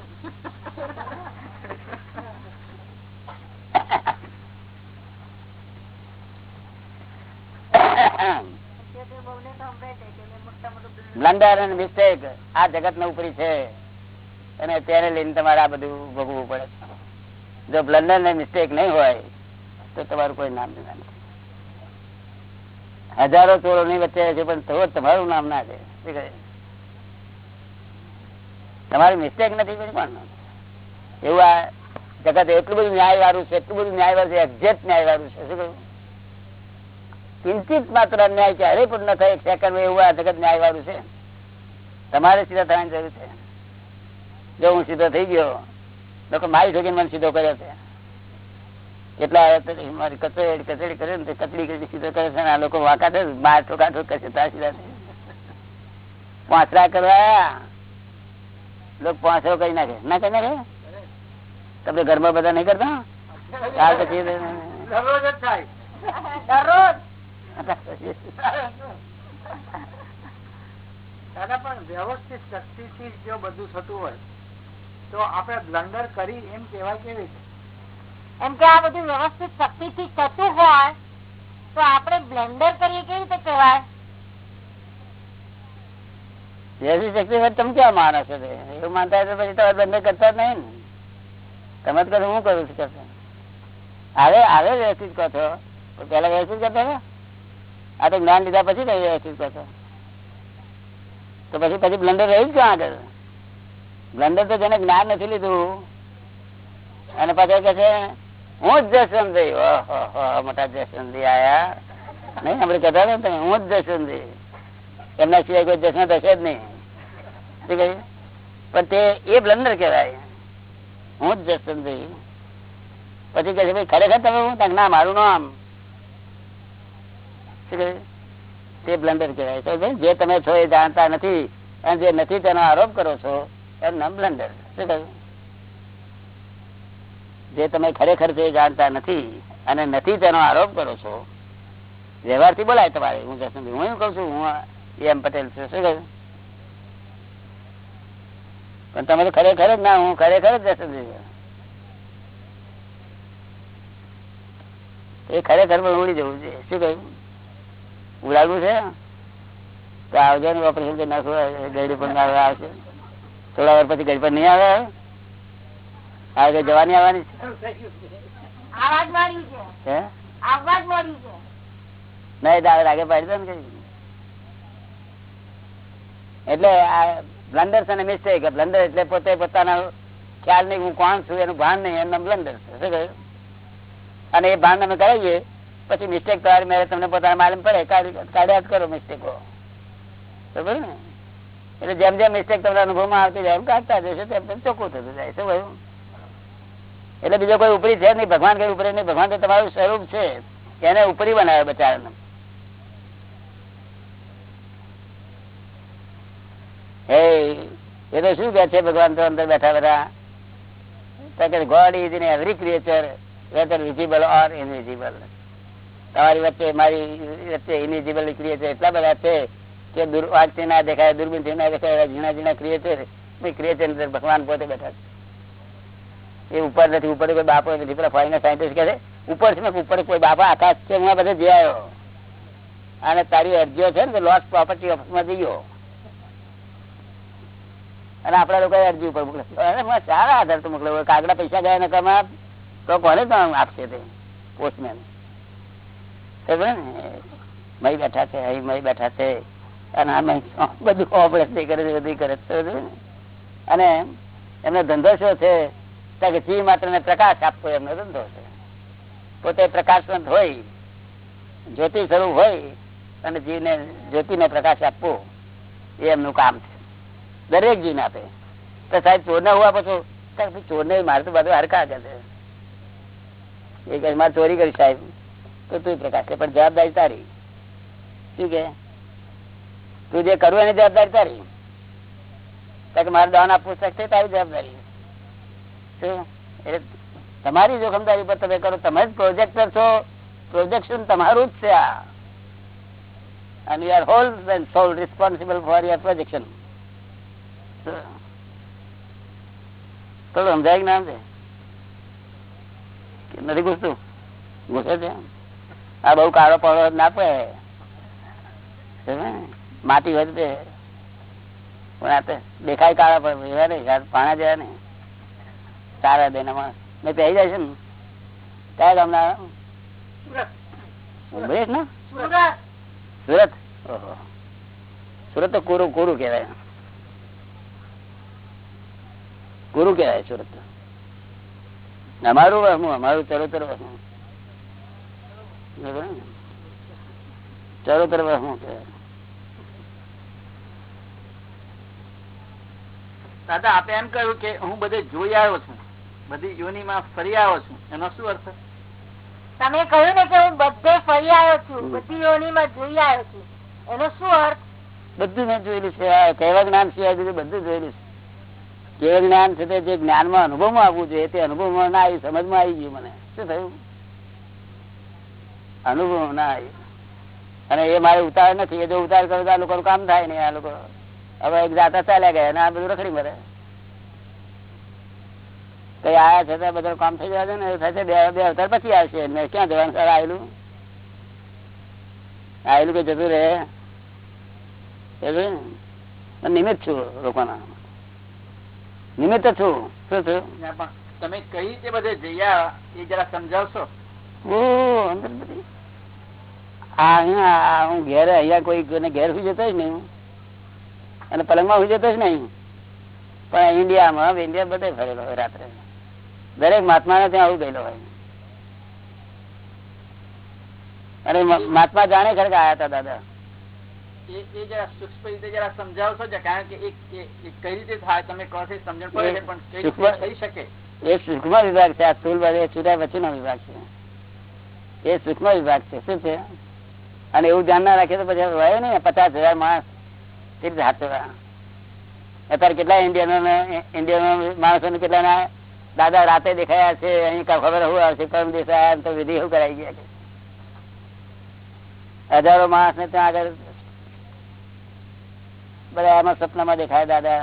બ્લન્ડર અને મિસ્ટેક આ જગત ને ઉપરી છે. અને તેને લઈને તમારે આ બધું ભોગવવું પડે જો બ્લન્ડર ને મિસ્ટેક નહીં હોય તો તમારું કોઈ નામ નહીં હજારો ચોરો ની વચ્ચે છે, પણ તમારું નામ ના છે. તમારી મિસ્ટેક નથી પછી પણ એવું આ જગત એટલું બધું ન્યાય વાળું છે, એટલું બધું ન્યાય વાળું છે એક્ઝેક્ટ ન્યાય વાળું છે. શું કહ્યું? ચિંતિત માત્ર ન્યાય ક્યારે પણ ન થાય સેકન્ડ એવું આ જગત ન્યાય વાળું છે. તમારે સીધા થવાની જરૂર છે. જો હું સીધો થઈ ગયો લોકો મારી ઠોકીને મને સીધો કર્યો છે. મારી કચેડી કચેડી કરે ને કચડી કચડી સીધો કરે છે આ લોકો વાંકા છે બાર ઠોકા ઠોક કરશે ત્યાં સીધા કરવા લોકો પાંચરો કરી નાખે. ના કરી નાખે? તમે ઘરમાં બધા નહીં કરતા? ત્યાર પછી દાદા પણ વ્યવસ્થિત શક્તિથી જો બધું થતું હોય, તો આપણે બ્લન્ડર કરી એમ કેવાય કેવી રીતે એમ કે આ બધું વ્યવસ્થિત શક્તિથી થતું હોય, તો આપણે બ્લેન્ડર કરીએ કેવી રીતે કહેવાય? જેવી શક્તિ હોય તમે ક્યાં માનો છો એવું માનતા તો પછી તમે બંધ કરતા નહીં ને. તમે તો કહો હું કરું છું કરતા? હવે હવે વ્યવસ્થિત કહો છો. પેલા વ્યવસ્થિત કરતા ને આ તો જ્ઞાન લીધા પછી તો વ્યવસ્થિત કહો છો. તો પછી પછી બ્લન્ડર રહ્યું જ ક્યાં આગળ? બ્લન્ડર તો જેને જ્ઞાન નથી લીધું અને પાછળ કે છે હું જ જસવંતી ઓહો મોટા જસવંતી આયા. નહીં, આપણે કહેતા હતા તમે, હું જ જસવંતી એમના સિવાય કોઈ જસવંત હશે જ નહીં. પણ તે એ બ્લન્ડર કહેવાય. હું જ જસવંતી પછી કહે છે, ભાઈ, ખરેખર તમે હું? તક ના, મારું નામ. તે બ્લન્ડર કહેવાય. તો જે તમે છો એ જાણતા નથી. અને જે નથી તેનો આરોપ કરો છો એમ નામ બ્લન્ડર. શું કહ્યું જે તમે ખરેખર જે જાણતા નથી અને નથી તેનો આરોપ કરો છો, વ્યવહારથી બોલાય તમારે. હું જસવંત હું એમ કઉ છું, હું એમ પટેલ છું. શું કહ્યું? પણ તમે તો ખરેખર જ ના, હું ખરેખર જ છું. એ ખરેખર પણ ઉડી જવું છે શું કહ્યું? ઉડાડવું છે? તો આવજો ને ઓપરેશન કરી નાખવું ગયડી પણ આવે, આવશે. થોડા વાર પછી ગયડી પણ નહીં આવે? આવે જવાની આવવાની છે? નહીં પાડી ને કઈ. એટલે આ બ્લન્ડર્સ અને મિસ્ટેક બ્લન્ડર એટલે પોતે પોતાના ખ્યાલ નહીં હું કોણ છું એનું ભાન નહીં. એનું બ્લન્ડર શું કહ્યું? અને એ ભાન અમે કરાવીએ પછી મિસ્ટેક તમારી મેરે તમને પોતાના માલુમ પડે. કાઢી કાઢ્યા જ કરો મિસ્ટેકો બરોબર ને? એટલે જેમ જેમ મિસ્ટેક તમને અનુભવમાં આવતી જાય એમ કાઢતા જશે તેમ તેમ ચોખ્ખું થતું જાય. શું કહ્યું? એટલે બીજો કોઈ ઉપરી છે નહીં, ભગવાન કઈ ઉપરી નહીં. ભગવાન તમારું સ્વરૂપ છે. એને ઉપરી બનાવે બચારાને. એ તો શું કે છે ભગવાન તો અંદર બેઠા બધા God is in every creature whether visible or invisible તમારી વચ્ચે, મારી વચ્ચે ઇનવિઝિબલ ક્રિએચર એટલા બધા છે કે દૂર વાંચથી ના દેખાય દુર્બીનથી ના દેખાય ઝીણા ઝીણા ક્રિએચર ક્રિએચર ભગવાન પોતે બેઠા છે. એ ઉપર નથી, ઉપર કોઈ બાપો નથી પેલા ફોરેન સાયન્ટિસ્ટ કહે છે, ઉપર છે ને, ઉપર કોઈ બાપા આકાશ છે, હું બધે જઈ અને તારી અરજીઓ છે ને લોસ પ્રોપર્ટી ઓફિસમાં જઈયો અને આપડા લોકો અરજી ઉપર મોકલે. સારા આધાર તો મોકલે. કાગડા પૈસા ગયા નકામા તો કોને આપશે તે પોસ્ટમેન મય બેઠા છે, અહીં મય બેઠા છે. અને આમે બધું ઓપરેશન કરે છે, બધું કરે છે અને એમનો ધંધો શું છે? કે જીવ માત્ર ને પ્રકાશ આપવો એમનો ધંધો છે. પોતે પ્રકાશવંત હોય, જ્યોતિ સ્વરૂપ હોય, અને જીવને જ્યોતિને પ્રકાશ આપવો એ એમનું કામ છે. દરેક જીવને આપે. તો સાહેબ ચોર ના હોવા પછી ચોર ને મારે તો બધું હરકા છે એ કહે, મારે ચોરી કરી સાહેબ. તો તું પ્રકાશ છે પણ જવાબદારી તારી. શું કે તું જે કરવું એની જવાબદારી તારી. મારે દાન આપવું શકશે તારી જવાબદારી? તમારી જોખમદારી પર તમે કરો, તમે જ પ્રોજેક્ટર છો. પ્રોજેક્શન તમારું જ છે આ. And you are whole and soul responsible for your projection. સમજાય ના? કે નથી ઘૂસતું ઘૂસે છે? આ બહુ કાળો પડો ના પડે માટી વધે. પણ આ દેખાય કાળા પડે એવા નહીં. પાણા જેવા નહીં. સારા દેના મેં પહેરી જાય છે ને. કયા ને? સુરત. સુરત? ઓહો. સુરત તો કોરું કોરું કહેવાય. કોરું કેવાય સુરત અમારું વહમું અમારું ચરોતર ને? ચરોતર વહમું કહેવાય? દાદા આપે એમ કહ્યું કે હું બધે જોઈ આવ્યો છું. બધી યોનીમાં ફરી આવ્યો છું. એનો શું અર્થ? તમે કહ્યું ને કે હું બધે ફરી આવ્યો છું બધી યોનીમાં જોઈ આવ્યો છું. એનો શું અર્થ? બધું મેં જોયેલું છે. કહેવા જ્ઞાન સિવાય બીજું બધું જોયેલું છે. જે જ્ઞાન છે તે જે જ્ઞાનમાં અનુભવમાં આવવું જોઈએ તે અનુભવમાં ના આવ્યું સમજમાં આવી ગયું મને. શું થયું? અનુભવ ના આવ્યું અને એ મારે ઉતાર નથી. એ જો ઉતાર કરો તો આ લોકો કામ થાય નહીં આ લોકો હવે એક જાતા ચાલ્યા ગયા અને આ બધું રખડી મરે. કઈ આયા છે બધા કામ થઈ જશે ને? એવું થશે? બે બે અવતાર પછી આવશે. ને ક્યાં જવાનું સર આવેલું આવેલું કે જતું રહે. નિમિત્ત છું લોકોના. નિમિત્ત છું. શું છું તમે કઈ રીતે બધે જયા એ જરા સમજાવશો? ઓ બધી. આ હું ઘેર અહીંયા કોઈ ઘેર સુઈ જતો જ નહીં. અને પલંગમાં સુઈ જતો જ નહીં. પણ ઇન્ડિયામાં ઇન્ડિયા બધે ફરેલો રાત્રે. દરેક મહાત્માને ત્યાં આવું ગયેલો હોય. અને મહાત્મા જાણે ખરે આયા હતા દાદા. એ જરા સૂક્ષ્મ રીતે જરા સમજાવશો કારણ કે એક એ- એ કઈ રીતે થાય તમે કહો છો સમજણ પડે પણ કઈ રીતે સૂક્ષ્મ- થઈ શકે? એ સૂક્ષ્મ વિભાગ છે આ સ્થૂલ ભાગ એ છૂટા પછીનો વિભાગ છે. એ સૂક્ષ્મ વિભાગ છે શું છે? અને એવું ધ્યાન ના રાખીએ તો પછી હોય ને પચાસ હજાર માણસ તે હાથ અત્યારે કેટલા ઇન્ડિયનો ઇન્ડિયનો માણસો કેટલા ના દાદા રાતે દેખાયા છે, અહીં ખબર શું આવશે કરમ દેખાયા તો વિધિ શું કરાઈ ગયા હજારો માણસ ને ત્યાં આગળ બધા એમાં સપનામાં દેખાય દાદા.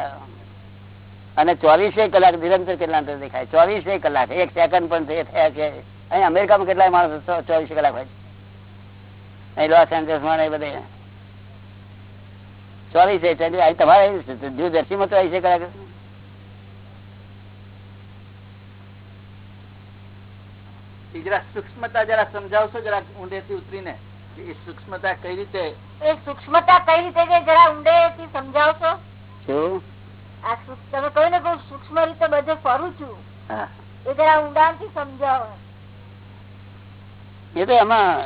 અને ચોવીસે કલાક નિરંતર કેટલા અંતર દેખાય? ચોવીસે કલાક, એક સેકન્ડ પણ થયા છે. અહીં અમેરિકામાં કેટલાય માણસો ચોવીસ કલાક હોય અહીં લોસ એન્જલસમાં ને બધે. ચોવીસે તમારે જુ જર્સીમાં ચોવીસે કલાક. એ જરા સૂક્ષ્મતા જરા સમજાવશો જરા ઊંડેથી ઉતરીને એ સૂક્ષ્મતા કઈ રીતે? એ સૂક્ષ્મતા કઈ રીતે છે જરા ઊંડેથી સમજાવશો? શું? આ તમે કહ્યું ને કે સૂક્ષ્મ રીતે બધે ફરું છું. એ જરા ઊંડાણથી સમજાવો. એ તો એમાં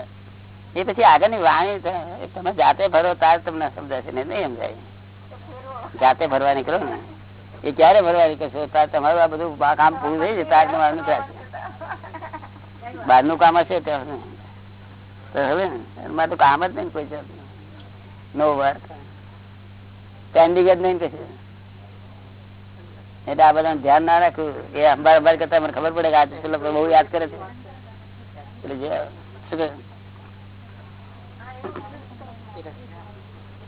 એ પછી આગળની વાણી છે. તમે જાતે ભરો તાર તમને સમજાશે ને નહીં સમજાય? જાતે ભરવા નીકળો ને. એ ક્યારે ભરવા નીકળશો તાર તમારું આ બધું કામ પૂરું થઈ જાય તાર તમારું થશે બહારનું કામ હશે હવે. કામ જ નહીં કોઈ નો વર્ક પેન્ડિંગ નહીં કશું. એટલે આ બધા ધ્યાન ના રાખ્યું એ અંબાર અંબાર કરતા મને ખબર પડે કે આ પેલો બહુ યાદ કરે છે. એટલે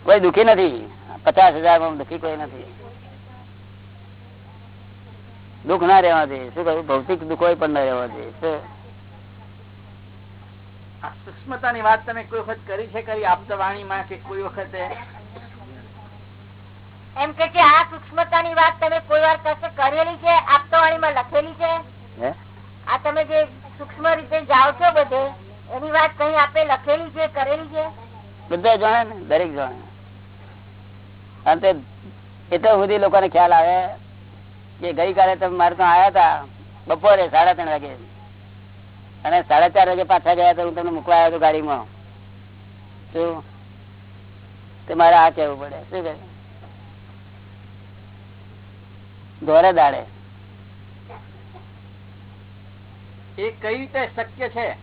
કોઈ દુખી નથી. પચાસ હજારમાં દુખી કોઈ નથી. દુઃખ ના રહેવા દે શું કહ્યું ભૌતિક દુઃખો પણ ના રહેવા? આ સૂક્ષ્મતાની વાત તમે કોઈ વખત કરી છે કરી આપતા વાણીમાં કે કોઈ વખતે? એમ કે છે આ સૂક્ષ્મતાની વાત તમે કોઈ વાર કશે કરેલી છે આપતવાણીમાં લખેલી છે? આ તમે જે સૂક્ષ્મ રીતે જાઓ છો બધે એની વાત કઈ આપે લખેલી છે કરેલી છે? બધા જાણે ને દરેક જાણે. અને તે એટલો સુધી લોકોને ખ્યાલ આવે કે ગઈકાલે તમે મારે તો આવ્યા હતા બપોરે સાડા ત્રણ વાગે. અને સાડા ચાર વાગે પાછા ગયા તો હું તમને મૂકવા આવ્યો હતો ગાડીમાં. શું? તે મારે આ કહેવું પડે. શું કહે? દોરે દાડે. એ કઈ રીતે શક્ય છે?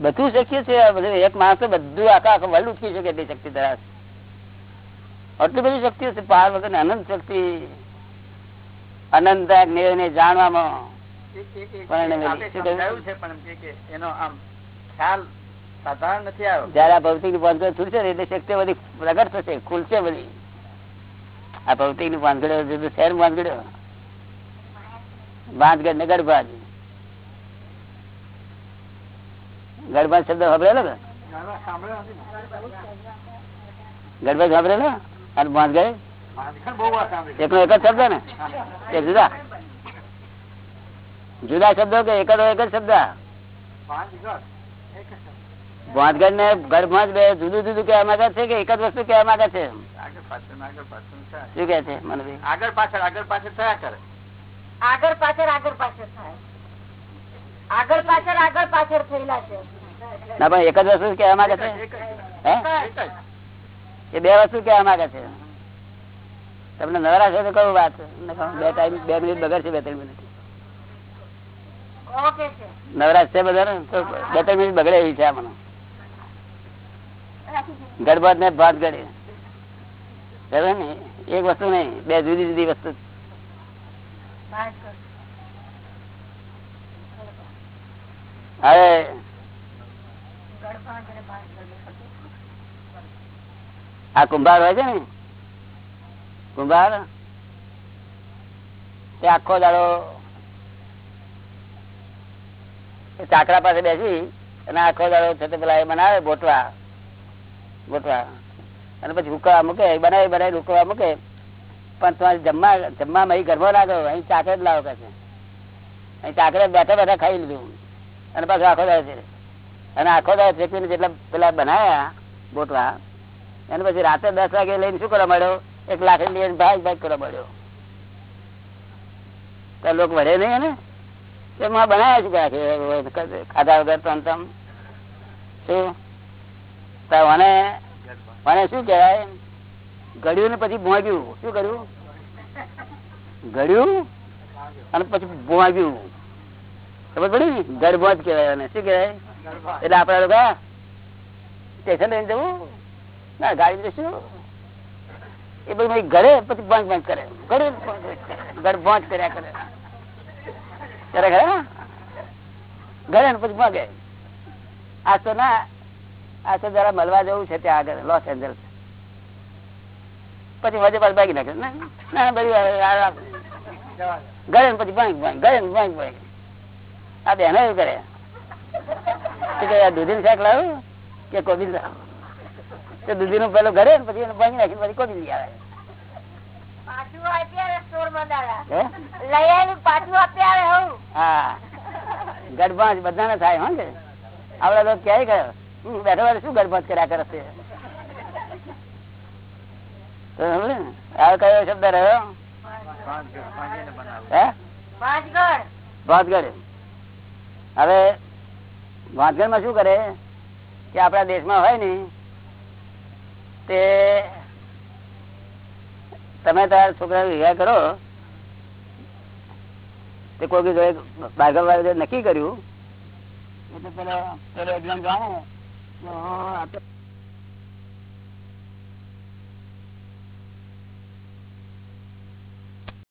બધું શક્ય છે. એક માણસ તો બધું આખા આખા વર્લ્ડ ઉચકી શકે એટલી શક્તિ ધરાવે. આટલી બધી શક્તિઓ છે. પાર વગર અનંત શક્તિ અનંત જાણવામાં. જયારે આ ભૌતિકની પાંચગડ ને એટલે શક્તિ બધી પ્રગટ થશે ખુલશે બધી. આ ભૌતિકની પાંચગડો શહેર પાંચગડો પાંચગડ ને ગઢબાજ ગઢબાજ શબ્દ સાંભળેલો ને. ગઢબાજ સાંભળેલો અને એકનો એક જ શબ્દ ને? જુદા. જુદા શબ્દો કે એક જ એક જ શબ્દ? પાંચ ઘર એક જ શબ્દ. ભાંતગઢ ને જ જુદું જુદું કહેવા માંગે છે કે એક જ વસ્તુ કહેવા માંગે છે? આગળ પાછળ આગળ પાછળ થાય. શું કે છે આગળ પાછળ આગળ પાછળ થયા કરે. આગળ પાછળ આગળ પાછળ થાય. આગળ પાછળ આગળ પાછળ થયેલા છે. ના પણ એક જ વસ્તુ કહેવા માંગે છે? એ બે વસ્તુ કહેવા માંગે છે. તમને નવરા છે તો કયું વાત. બે ટાઈમ બે મિનિટ બગડશે બે ત્રણ મિનિટ. નવરાશ છે બધા તો બે ત્રણ મિનિટ બગડે એવી છે મને. ગડબડ ને ભાત ગડે બરાબર ને? એક વસ્તુ નહીં બે જુદી જુદી વસ્તુ. હવે. આ કુંભાર હોય છે ને? કુંભાર? તે આખો દાડો એ ચાકડા પાસે બેસી અને આખો દાડો છે પેલા એ બનાવે ગોટવા ગોટવા અને પછી રૂકવા મૂકે બનાવી બનાવી, રૂકવા મૂકે. પણ તમારે જમવા, જમવામાં અહીં ગરબો લાગ્યો અહીં ચાકડે જ લાવો કે અહીં ચાકડે બેઠા બેઠા ખાઈ લીધું. અને પાછું આખો દાડો છે અને આખો દાડો ફેંકીને જેટલા પેલા બનાવ્યા ગોટવા અને પછી રાતે દસ વાગે લઈને શું કરવા મળ્યો એક લાખ લઈને ભાગ ભાગ કરવા મળ્યો તો લોકો વળે નહીં ને એમાં બનાવ્યા છે ખાધા વગર તો તમ શું? મને શું કહેવાય? ઘડ્યું ને પછી ભોગ્યું શું કર્યું? ઘડ્યું અને પછી ભોગ્યું ખબર પડી? ને ગળભોજ કહેવાય એને. શું કહેવાય? એટલે આપડા લોકો સ્ટેશન લઈને જવું. ના, ગાડી જશું એ બધું ઘરે પછી બંધ બંધ કરે. ઘરે ઘર કર્યા કરે. ત્યારે ઘરે ને પછી ભાગે. આ તો ના, આ તો જરા મળવા જવું છે ત્યાં આગળ લોસ એન્જલ્સ પછી વજે પાછું ભાગી નાખે. ના બધું. ઘરે ને પછી ભાંગ ભાંગ, ઘરે ને ભાંગ ભાંગ. આ બેનો એવું કરે. દૂધી શાક લાવ્યું કે કોબી લાવ્યું? દૂધી નું પેલું ઘરે પછી એને ભાંગી નાખી પછી કોબી લઈ આવે. પાછું બધા ને થાય હે ગડબાંજ આપડે તો ક્યાંય ગયો. બેઠો બેઠા શું ગડબાંજ કર્યા કરે છે? કયો શબ્દ રહ્યો? ભાતગઢ હવે ભાતગઢમાં શું કરે? કે આપણા દેશમાં હોય ને તે તમે તમારા છોકરા વિવાહ કરો, તે કોઈ વાળા નક્કી કર્યું? એટલે પેલા, પેલો એક્ઝામ જાણો.